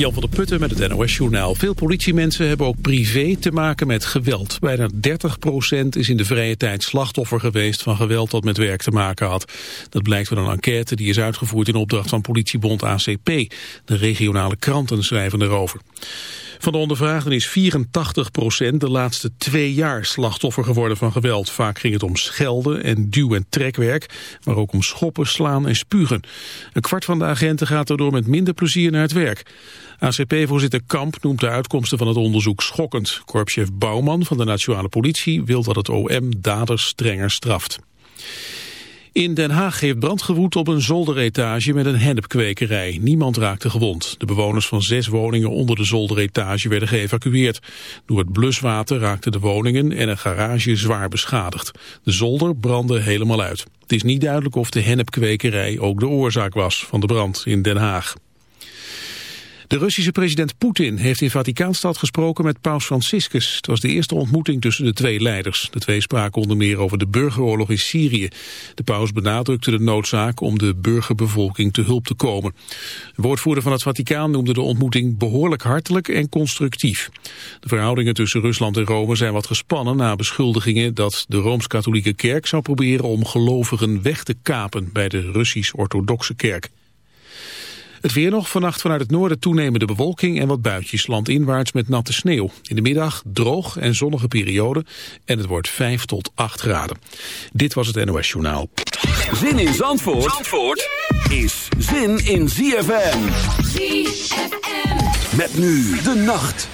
Jan van der Putten met het NOS-journaal. Veel politiemensen hebben ook privé te maken met geweld. Bijna 30% is in de vrije tijd slachtoffer geweest van geweld dat met werk te maken had. Dat blijkt uit een enquête die is uitgevoerd in opdracht van politiebond ACP. De regionale kranten schrijven erover. Van de ondervraagden is 84% de laatste twee jaar slachtoffer geworden van geweld. Vaak ging het om schelden en duw- en trekwerk, maar ook om schoppen, slaan en spugen. Een kwart van de agenten gaat daardoor met minder plezier naar het werk. ACP-voorzitter Kamp noemt de uitkomsten van het onderzoek schokkend. Korpschef Bouwman van de Nationale Politie wil dat het OM daders strenger straft. In Den Haag heeft brand gewoed op een zolderetage met een hennepkwekerij. Niemand raakte gewond. De bewoners van zes woningen onder de zolderetage werden geëvacueerd. Door het bluswater raakten de woningen en een garage zwaar beschadigd. De zolder brandde helemaal uit. Het is niet duidelijk of de hennepkwekerij ook de oorzaak was van de brand in Den Haag. De Russische president Poetin heeft in Vaticaanstad gesproken met paus Franciscus. Het was de eerste ontmoeting tussen de twee leiders. De twee spraken onder meer over de burgeroorlog in Syrië. De paus benadrukte de noodzaak om de burgerbevolking te hulp te komen. De woordvoerder van het Vaticaan noemde de ontmoeting behoorlijk hartelijk en constructief. De verhoudingen tussen Rusland en Rome zijn wat gespannen na beschuldigingen dat de Rooms-Katholieke Kerk zou proberen om gelovigen weg te kapen bij de Russisch-Orthodoxe Kerk. Het weer nog, vannacht vanuit het noorden toenemende bewolking en wat buitjes landinwaarts met natte sneeuw. In de middag droog en zonnige periode en het wordt 5 tot 8 graden. Dit was het NOS Journaal. Zin in Zandvoort, Zandvoort is zin in ZFM. ZFM. Met nu de nacht.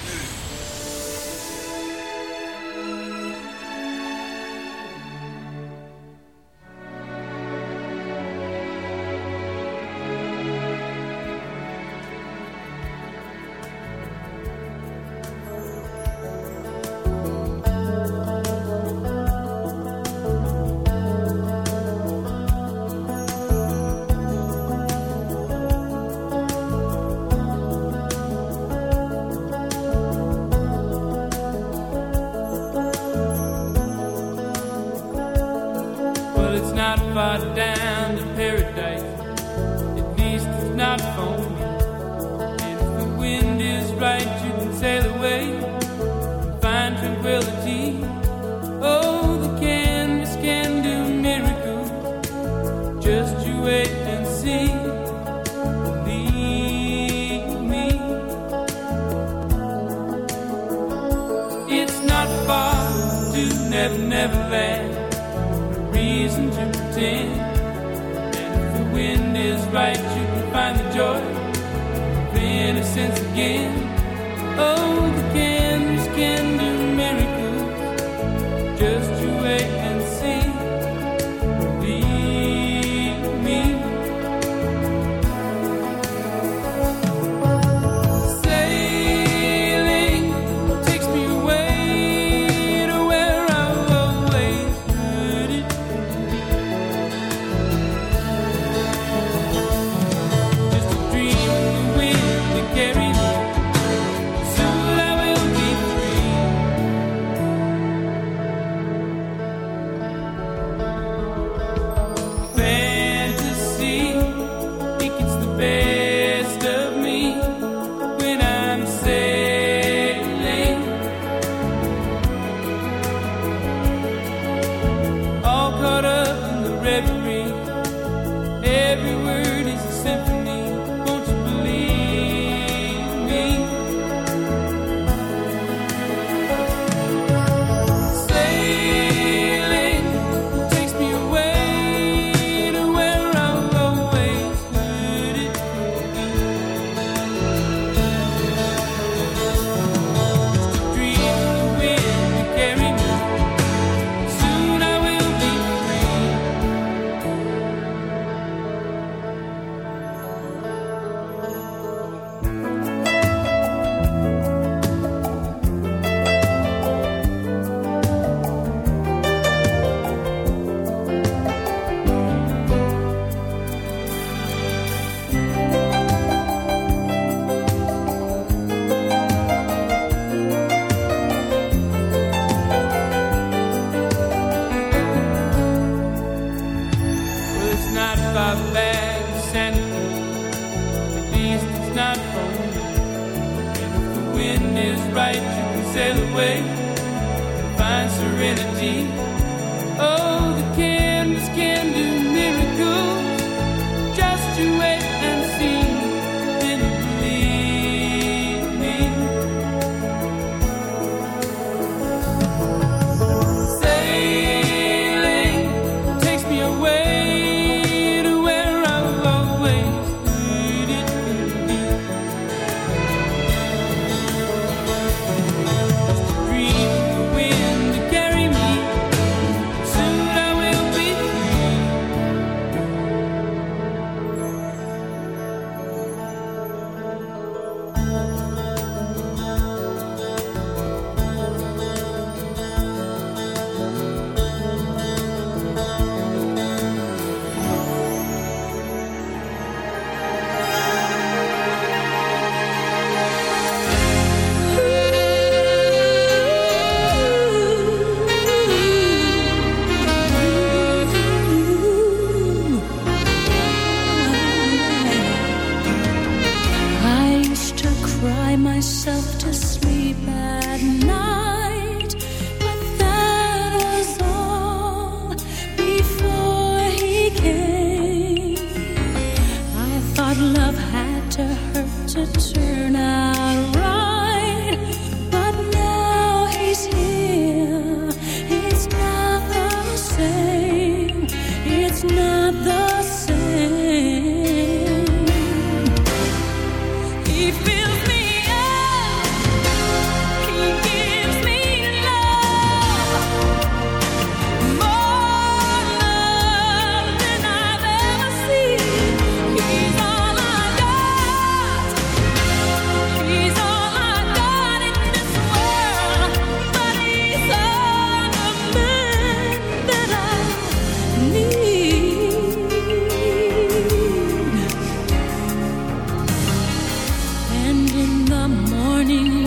And in the morning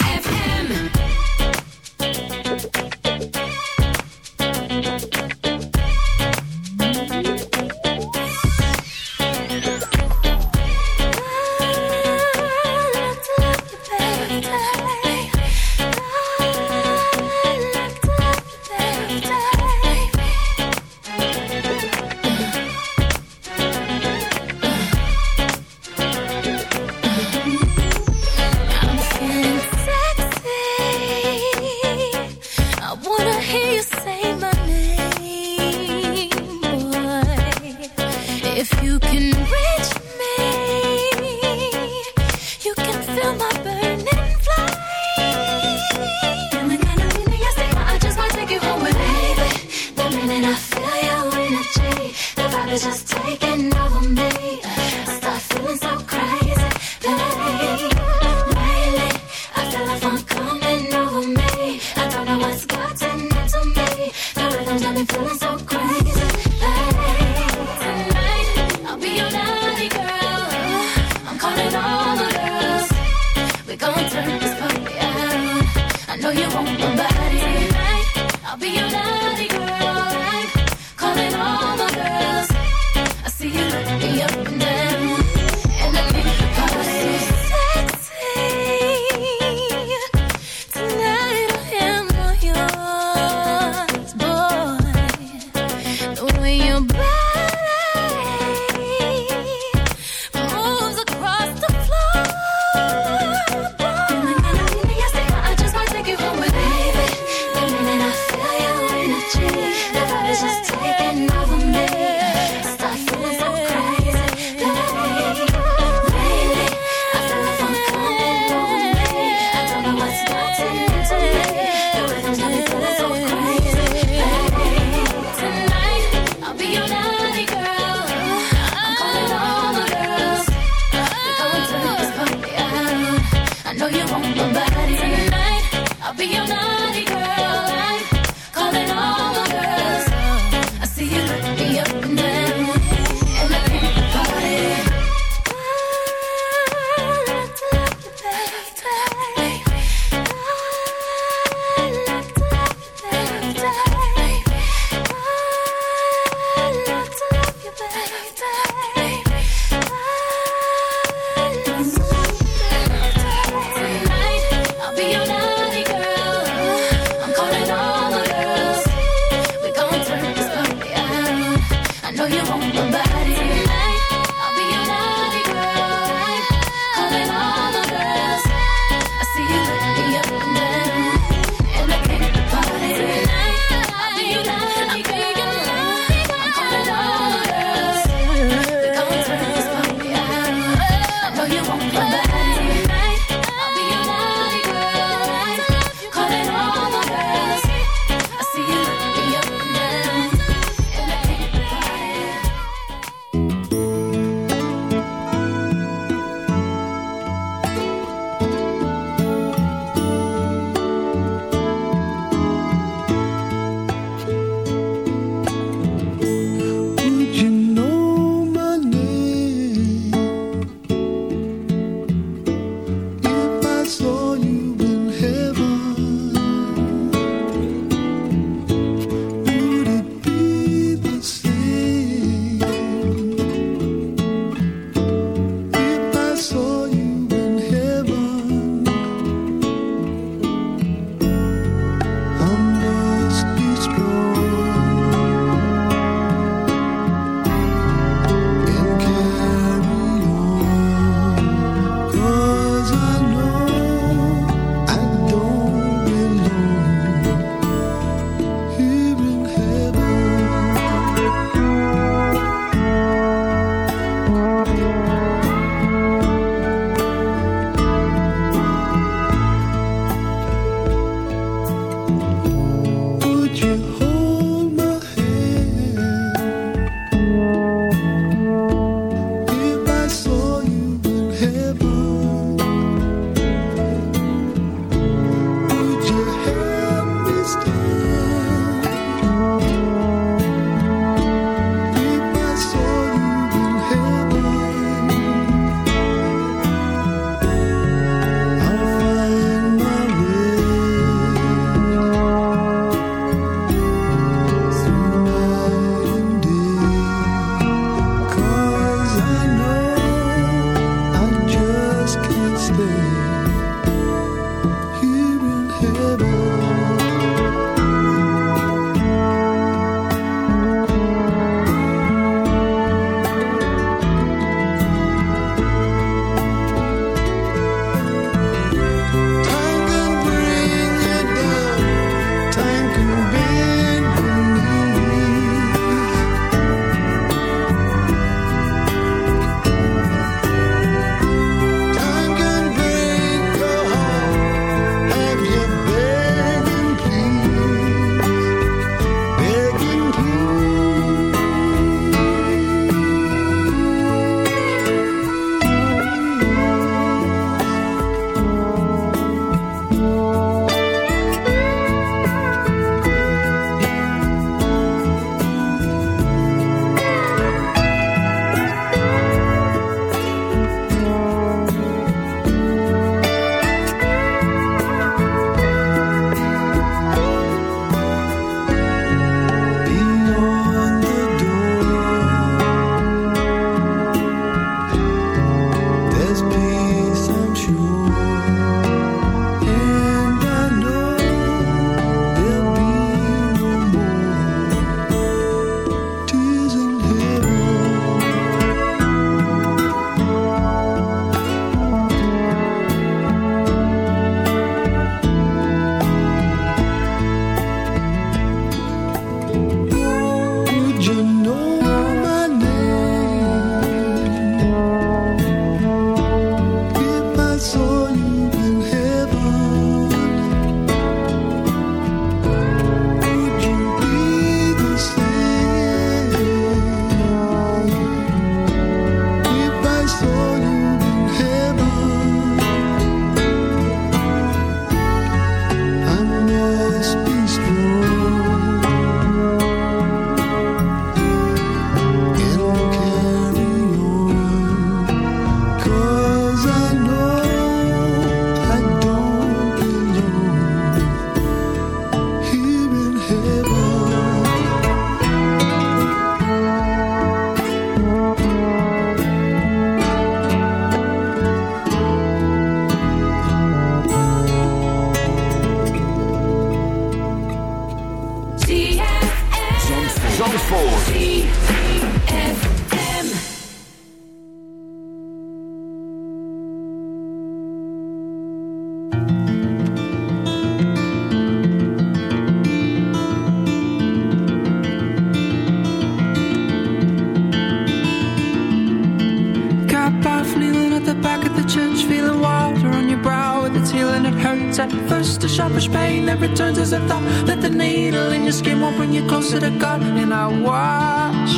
skin won't bring you closer to God. And I watch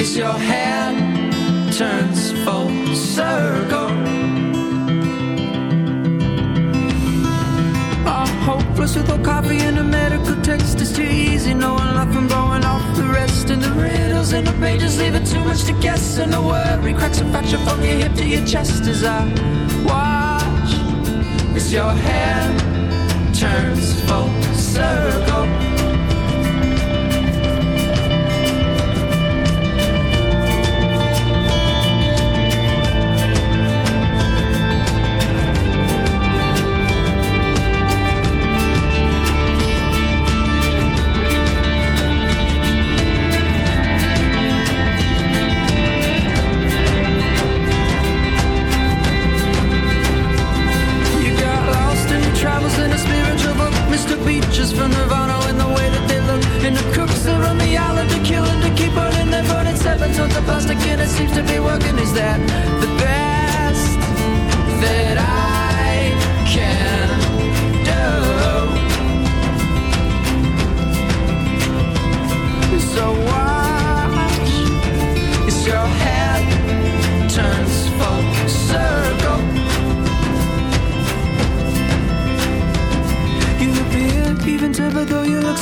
as your hand turns full circle. I'm hopeless with no coffee and a medical text. It's too easy knowing nothing blowing off the rest. And the riddles in the pages leaving too much to guess. And the worry cracks a fracture from your hip to your chest as I watch as your hand turns full circle.